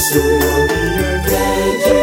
Soon I'll be your pleasure.